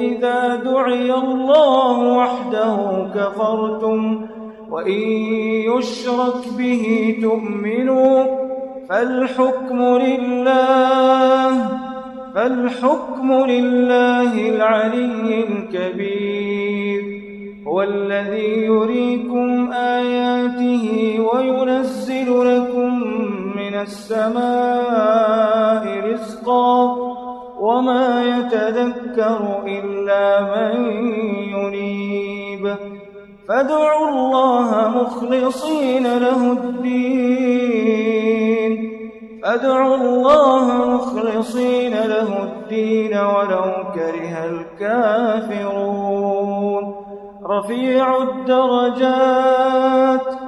إذا دعي الله وحده كفرتم وإن يشرك به تؤمنوا فالحكم لله فالحكم لله العلي الكبير هو الذي يريكم آياته وينزل لكم من السماء رزقا وما يتذكر إلا من ينيب. فادعوا الله مخلصين له الدين. فادعوا الله مخلصين له الدين ولو كره الكافرون. رفيع الدرجات.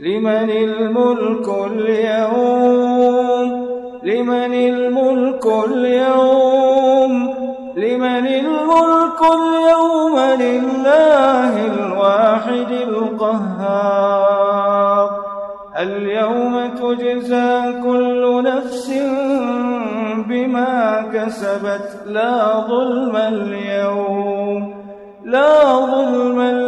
لمن الملك اليوم؟ لمن الملك اليوم؟ لمن الملك اليوم لله الواحد القهار. اليوم تجزى كل نفس بما كسبت. لا ظلم اليوم لا ظلم اليوم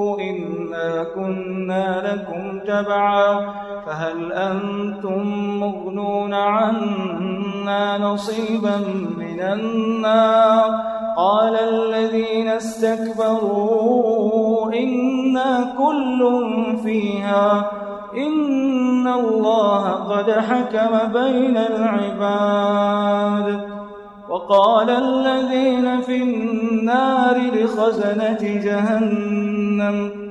إنا كنا لكم تبعا فهل أنتم مغنون عنا نصيبا من النار قال الذين استكبروا إنا كل فيها إن الله قد حكم بين العباد وقال الذين في النار لخزنة جهنم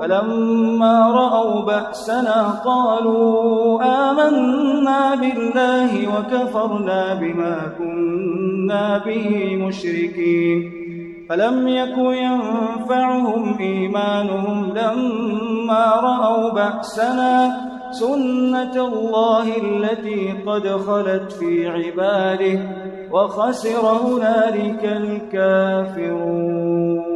فلما رأوا بأسنا قالوا آمنا بالله وكفرنا بما كنا به مشركين. فلم يك ينفعهم إيمانهم لما رأوا بأسنا سنة الله التي قد خلت في عباده وخسر هنالك الكافرون.